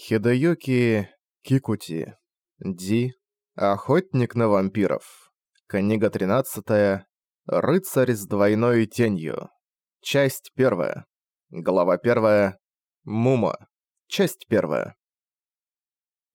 Хидеюки Кикути. Ди. Охотник на вампиров. Книга 13. Рыцарь с двойной тенью. Часть 1. Глава 1. Мума. Часть 1.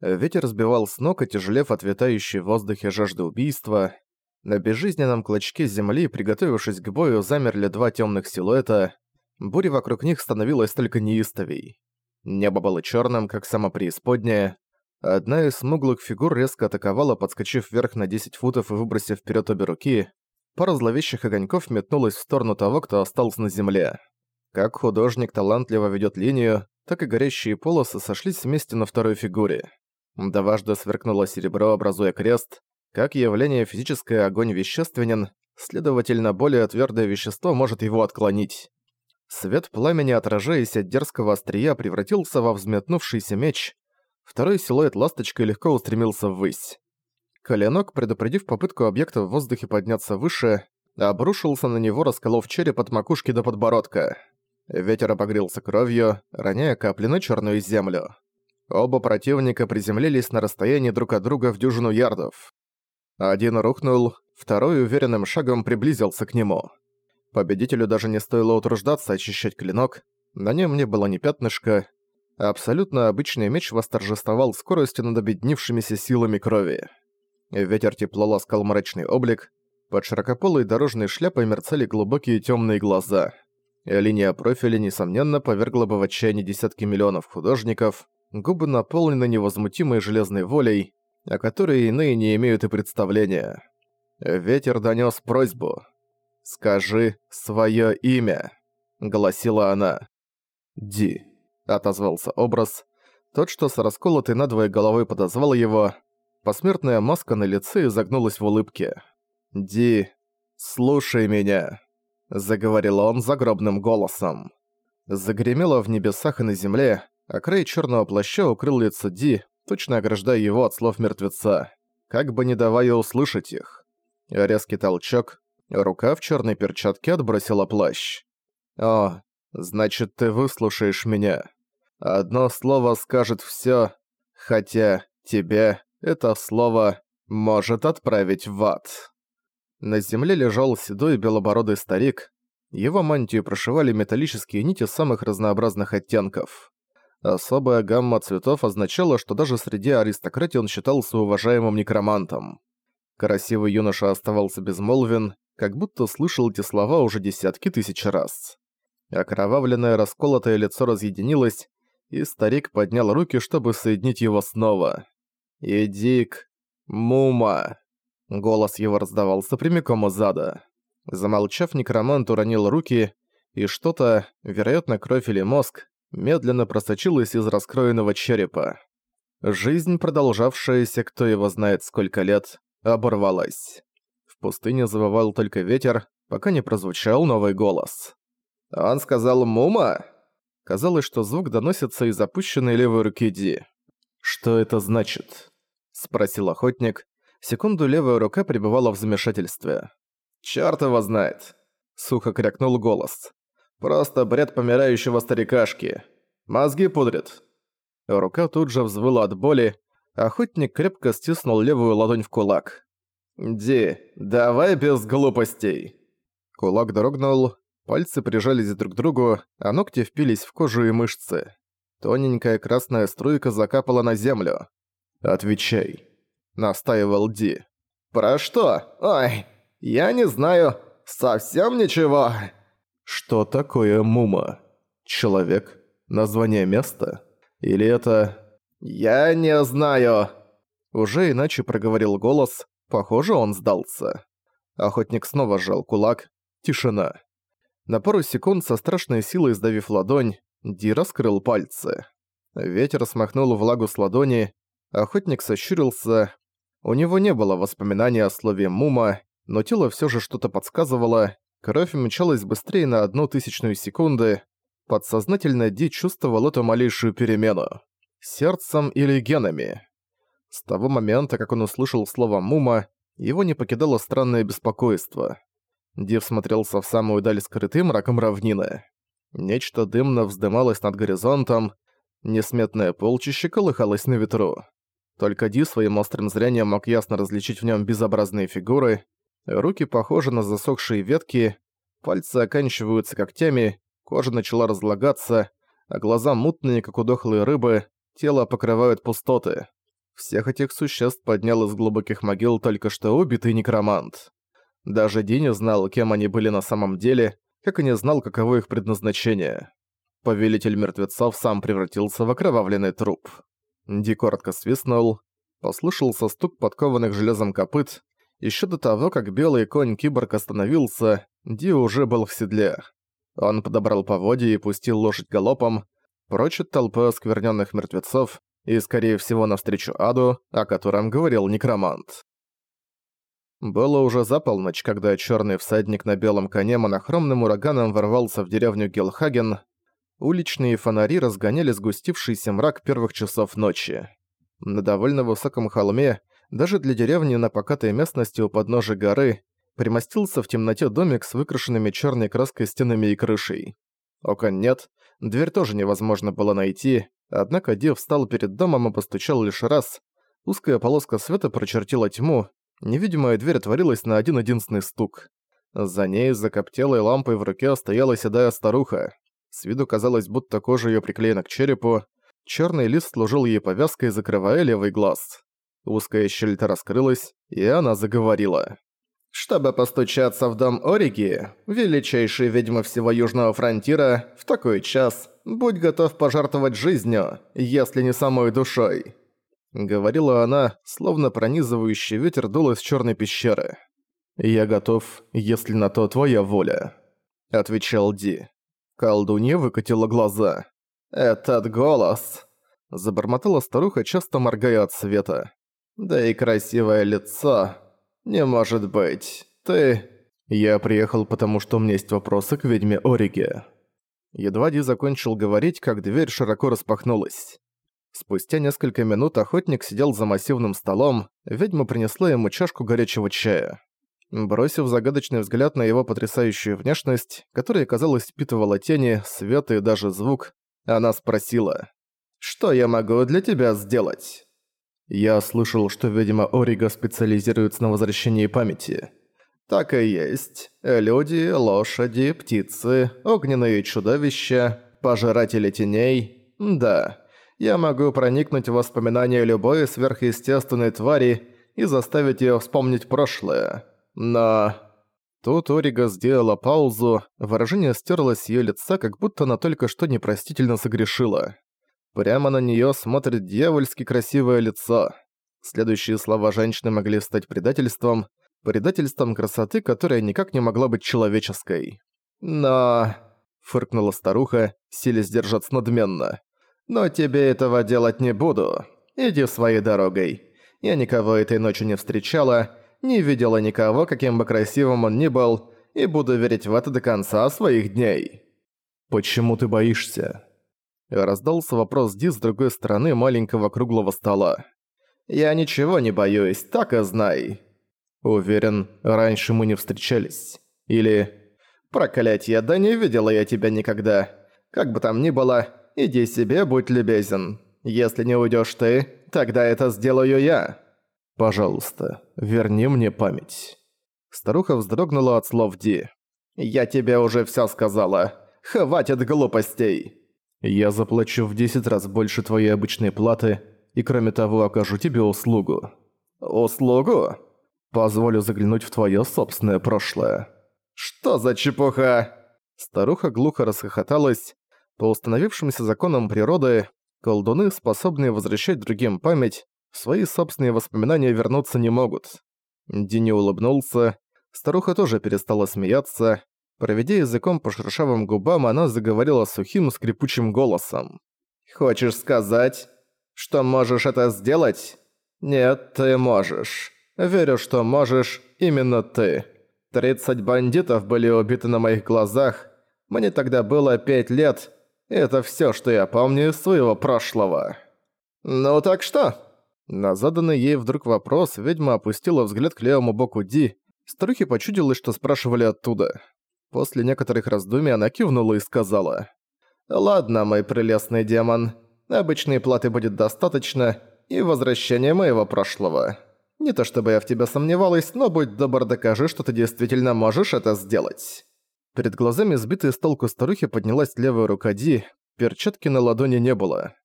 Ветер сбивал с ног, отяжелев от в воздухе жажды убийства. На безжизненном клочке земли, приготовившись к бою, замерли два темных силуэта. Буря вокруг них становилась только неистовей. Небо было черным, как сама преисподняя. Одна из смуглых фигур резко атаковала, подскочив вверх на 10 футов и выбросив вперед обе руки. Пара зловещих огоньков метнулась в сторону того, кто остался на земле. Как художник талантливо ведет линию, так и горящие полосы сошлись вместе на второй фигуре. Дважды сверкнуло серебро, образуя крест. Как явление физическое огонь вещественен, следовательно, более твердое вещество может его отклонить. Свет пламени, отражаясь от дерзкого острия, превратился во взметнувшийся меч. Второй силуэт ласточкой легко устремился ввысь. Коленок, предупредив попытку объекта в воздухе подняться выше, обрушился на него, расколов череп от макушки до подбородка. Ветер обогрелся кровью, роняя капли на черную землю. Оба противника приземлились на расстоянии друг от друга в дюжину ярдов. Один рухнул, второй уверенным шагом приблизился к нему. Победителю даже не стоило утруждаться очищать клинок, на нем не было ни пятнышка. Абсолютно обычный меч восторжествовал скоростью над обеднившимися силами крови. Ветер тепло ласкал мрачный облик, под широкополой дорожной шляпой мерцали глубокие темные глаза. Линия профиля, несомненно, повергла бы в отчаяние десятки миллионов художников, губы наполнены невозмутимой железной волей, о которой иные не имеют и представления. Ветер донёс просьбу. «Скажи своё имя», — голосила она. «Ди», — отозвался образ. Тот, что с расколотой надвое головой подозвал его. Посмертная маска на лице изогнулась в улыбке. «Ди, слушай меня», — заговорил он загробным голосом. Загремело в небесах и на земле, а край черного плаща укрыл лицо Ди, точно ограждая его от слов мертвеца, как бы не давая услышать их. Резкий толчок, Рука в черной перчатке отбросила плащ. «О, значит, ты выслушаешь меня. Одно слово скажет всё, хотя тебе это слово может отправить в ад». На земле лежал седой белобородый старик. Его мантию прошивали металлические нити самых разнообразных оттенков. Особая гамма цветов означала, что даже среди аристократии он считался уважаемым некромантом. Красивый юноша оставался безмолвен, как будто слышал эти слова уже десятки тысяч раз. Окровавленное расколотое лицо разъединилось, и старик поднял руки, чтобы соединить его снова. «Идик, Мума!» Голос его раздавался прямиком из зада. Замолчав, некромант уронил руки, и что-то, вероятно, кровь или мозг, медленно просочилось из раскроенного черепа. Жизнь, продолжавшаяся кто его знает сколько лет, оборвалась пустыне завывал только ветер, пока не прозвучал новый голос. «Он сказал «Мума»?» Казалось, что звук доносится из опущенной левой руки Ди. «Что это значит?» — спросил охотник. Секунду левая рука пребывала в замешательстве. «Чёрт его знает!» — сухо крякнул голос. «Просто бред помирающего старикашки. Мозги пудрит». Рука тут же взвыла от боли. Охотник крепко стиснул левую ладонь в кулак. «Ди, давай без глупостей!» Кулак дрогнул, пальцы прижались друг к другу, а ногти впились в кожу и мышцы. Тоненькая красная струйка закапала на землю. «Отвечай», — настаивал Ди. «Про что? Ой, я не знаю. Совсем ничего». «Что такое Мума? Человек? Название места? Или это...» «Я не знаю», — уже иначе проговорил голос, Похоже, он сдался. Охотник снова сжал кулак. Тишина. На пару секунд со страшной силой сдавив ладонь, Ди раскрыл пальцы. Ветер смахнул влагу с ладони, охотник сощурился. У него не было воспоминаний о слове «мума», но тело все же что-то подсказывало, кровь мчалась быстрее на одну тысячную секунды, подсознательно Ди чувствовал эту малейшую перемену. Сердцем или генами. С того момента, как он услышал слово «мума», его не покидало странное беспокойство. Див смотрелся в самую даль скрытым мраком равнины. Нечто дымно вздымалось над горизонтом. Несметное полчище колыхалось на ветру. Только Ди своим острым зрением мог ясно различить в нем безобразные фигуры. Руки похожи на засохшие ветки, пальцы оканчиваются когтями, кожа начала разлагаться, а глаза мутные, как у дохлой рыбы, тело покрывают пустоты. Всех этих существ поднял из глубоких могил только что убитый некромант. Даже Ди знал, кем они были на самом деле, как и не знал, каково их предназначение. Повелитель мертвецов сам превратился в окровавленный труп. Ди коротко свистнул. Послышался стук подкованных железом копыт. Еще до того, как белый конь-киборг остановился, Ди уже был в седле. Он подобрал поводья и пустил лошадь галопом, прочь от толпы оскверненных мертвецов и, скорее всего, навстречу аду, о котором говорил некромант. Было уже за полночь, когда черный всадник на белом коне монохромным ураганом ворвался в деревню Гелхаген, Уличные фонари разгоняли сгустившийся мрак первых часов ночи. На довольно высоком холме, даже для деревни на покатой местности у подножия горы, примостился в темноте домик с выкрашенными черной краской стенами и крышей. Окон нет, дверь тоже невозможно было найти, однако Дев встал перед домом и постучал лишь раз. Узкая полоска света прочертила тьму, невидимая дверь отворилась на один-единственный стук. За ней, за коптелой лампой в руке, стояла седая старуха. С виду казалось, будто кожа её приклеена к черепу. Чёрный лист служил ей повязкой, закрывая левый глаз. Узкая щель-то раскрылась, и она заговорила. «Чтобы постучаться в дом Ориги, величайшей ведьмы всего Южного фронтира, в такой час, будь готов пожертвовать жизнью, если не самой душой». Говорила она, словно пронизывающий ветер дул из чёрной пещеры. «Я готов, если на то твоя воля», — отвечал Ди. Колдунья выкатила глаза. «Этот голос!» Забормотала старуха, часто моргая от света. «Да и красивое лицо. Не может быть. Ты...» «Я приехал, потому что у меня есть вопросы к ведьме Ориге». Едва Ди закончил говорить, как дверь широко распахнулась. Спустя несколько минут охотник сидел за массивным столом, ведьма принесла ему чашку горячего чая. Бросив загадочный взгляд на его потрясающую внешность, которая, казалось, впитывала тени, свет и даже звук, она спросила, «Что я могу для тебя сделать?» «Я слышал, что, видимо, Орига специализируется на возвращении памяти». «Так и есть. Люди, лошади, птицы, огненные чудовища, пожиратели теней. Да, я могу проникнуть в воспоминания любой сверхъестественной твари и заставить её вспомнить прошлое». Но... Тут Орига сделала паузу, выражение стерлось с её лица, как будто она только что непростительно согрешила. Прямо на неё смотрит дьявольски красивое лицо. Следующие слова женщины могли стать предательством, предательством красоты, которая никак не могла быть человеческой. «Но...» — фыркнула старуха, силясь держаться надменно. «Но тебе этого делать не буду. Иди своей дорогой. Я никого этой ночью не встречала, не видела никого, каким бы красивым он ни был, и буду верить в это до конца своих дней. «Почему ты боишься?» Раздался вопрос Ди с другой стороны маленького круглого стола. «Я ничего не боюсь, так и знай». «Уверен, раньше мы не встречались. Или...» «Проклятье, да не видела я тебя никогда. Как бы там ни было, иди себе, будь любезен. Если не уйдешь ты, тогда это сделаю я». «Пожалуйста, верни мне память». Старуха вздрогнула от слов Ди. «Я тебе уже всё сказала. Хватит глупостей!» «Я заплачу в десять раз больше твоей обычной платы и кроме того окажу тебе услугу». «Услугу?» «Позволю заглянуть в твоё собственное прошлое». «Что за чепуха?» Старуха глухо расхохоталась. По установившимся законам природы, колдуны, способные возвращать другим память, свои собственные воспоминания вернуться не могут. Дини улыбнулся. Старуха тоже перестала смеяться. Проведя языком по шершавым губам, она заговорила сухим скрипучим голосом. «Хочешь сказать, что можешь это сделать? Нет, ты можешь. Верю, что можешь именно ты. Тридцать бандитов были убиты на моих глазах. Мне тогда было пять лет. Это всё, что я помню из своего прошлого. Ну так что?» На заданный ей вдруг вопрос ведьма опустила взгляд к левому боку Ди. Старухи почудилось, что спрашивали оттуда. После некоторых раздумий она кивнула и сказала. «Ладно, мой прелестный демон, Обычной платы будет достаточно, и возвращения моего прошлого. Не то чтобы я в тебя сомневалась, но будь добр, докажи, что ты действительно можешь это сделать». Перед глазами сбитой с толку старухи поднялась левая рука Ди, перчатки на ладони не было.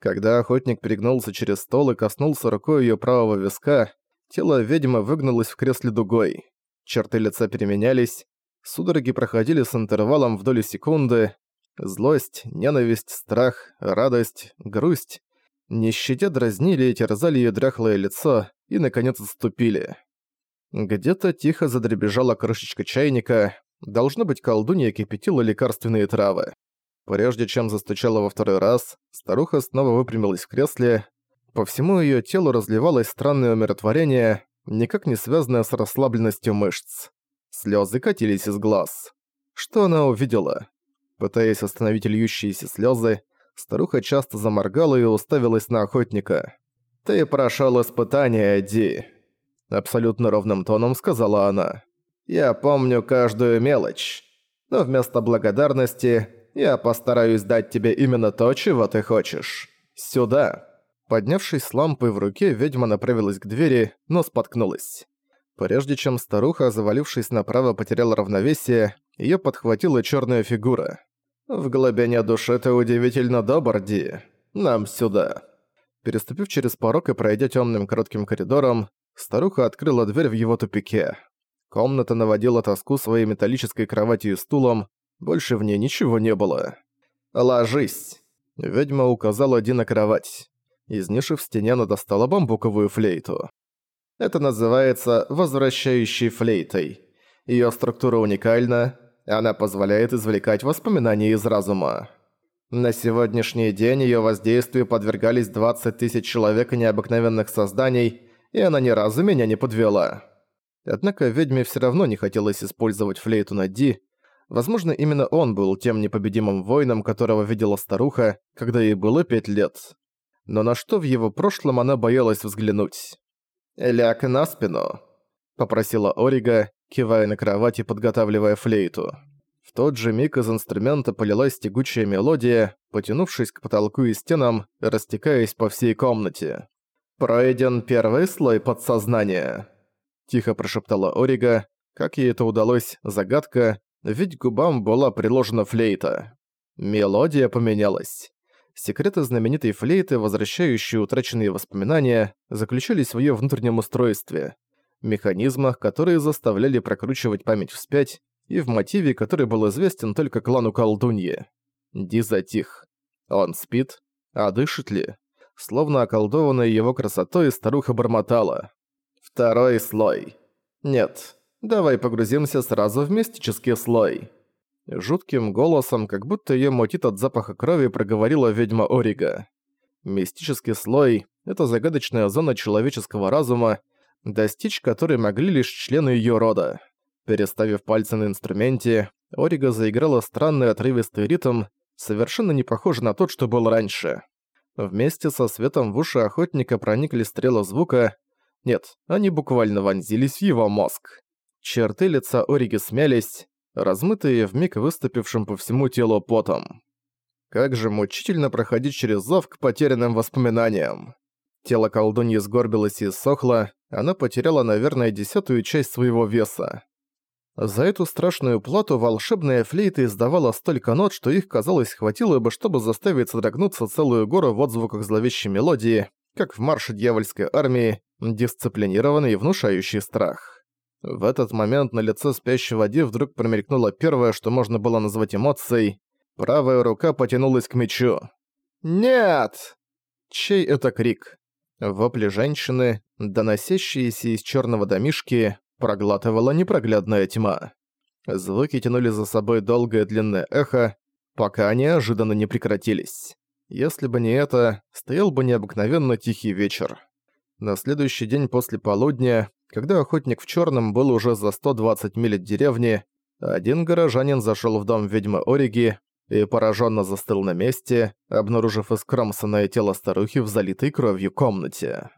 Когда охотник перегнулся через стол и коснулся рукой её правого виска, тело ведьмы выгнулось в кресле дугой. Черты лица переменялись, судороги проходили с интервалом в доли секунды, злость, ненависть, страх, радость, грусть, щадя дразнили и терзали её дряхлое лицо и, наконец, отступили. Где-то тихо задребежала крышечка чайника, должно быть, колдунья кипятила лекарственные травы. Прежде чем застучала во второй раз, старуха снова выпрямилась в кресле. По всему её телу разливалось странное умиротворение, никак не связанное с расслабленностью мышц. Слёзы катились из глаз. Что она увидела? Пытаясь остановить льющиеся слёзы, старуха часто заморгала и уставилась на охотника. «Ты прошёл испытание, Ди», — абсолютно ровным тоном сказала она. «Я помню каждую мелочь, но вместо благодарности я постараюсь дать тебе именно то, чего ты хочешь. Сюда». Поднявшись с лампой в руке, ведьма направилась к двери, но споткнулась. Прежде чем старуха, завалившись направо, потеряла равновесие, её подхватила чёрная фигура. «В глубине души ты удивительно добр, Ди. Нам сюда». Переступив через порог и пройдя тёмным коротким коридором, старуха открыла дверь в его тупике. Комната наводила тоску своей металлической кроватью и стулом, больше в ней ничего не было. «Ложись!» Ведьма указала Ди на кровать. Из ниши в стене она достала бамбуковую флейту. Это называется «возвращающей флейтой». Её структура уникальна, она позволяет извлекать воспоминания из разума. На сегодняшний день её воздействию подвергались 20 тысяч человек и необыкновенных созданий, и она ни разу меня не подвела. Однако ведьме всё равно не хотелось использовать флейту на Ди. Возможно, именно он был тем непобедимым воином, которого видела старуха, когда ей было пять лет. Но на что в его прошлом она боялась взглянуть? «Ляг на спину», — попросила Орига, кивая на кровати, подготавливая флейту. В тот же миг из инструмента полилась тягучая мелодия, потянувшись к потолку и стенам, растекаясь по всей комнате. «Пройден первый слой подсознания», — тихо прошептала Орига. Как ей это удалось, загадка, ведь губам была приложена флейта. Мелодия поменялась. Секреты знаменитой флейты, возвращающие утраченные воспоминания, заключались в её внутреннем устройстве, механизмах, которые заставляли прокручивать память вспять, и в мотиве, который был известен только клану колдуньи. Ди затих. Он спит, а дышит ли? Словно околдованная его красотой, старуха бормотала. «Второй слой. Нет, давай погрузимся сразу в мистический слой». Жутким голосом, как будто её мутит от запаха крови, проговорила ведьма Орига. Мистический слой — это загадочная зона человеческого разума, достичь которой могли лишь члены её рода. Переставив пальцы на инструменте, Орига заиграла странный отрывистый ритм, совершенно не похожий на тот, что был раньше. Вместе со светом в уши охотника проникли стрелы звука. Нет, они буквально вонзились в его мозг. Черты лица Ориги смялись, размытые вмиг выступившим по всему телу потом. Как же мучительно проходить через зов к потерянным воспоминаниям. Тело колдуньи сгорбилось и иссохло, она потеряла, наверное, десятую часть своего веса. За эту страшную плату волшебная флейта издавала столько нот, что их, казалось, хватило бы, чтобы заставить содрогнуться целую гору в отзвуках зловещей мелодии, как в марше дьявольской армии, дисциплинированный и внушающий страх. В этот момент на лице спящего Ди вдруг промелькнуло первое, что можно было назвать эмоцией. Правая рука потянулась к мечу. «Нет!» Чей это крик? Вопли женщины, доносящиеся из черного домишки, проглатывала непроглядная тьма. Звуки тянули за собой долгое длинное эхо, пока они ожиданно не прекратились. Если бы не это, стоял бы необыкновенно тихий вечер. На следующий день после полудня когда охотник в черном был уже за 120 миль от деревни, один горожанин зашел в дом ведьмы Ориги и пораженно застыл на месте, обнаружив искромсанное тело старухи в залитой кровью комнате.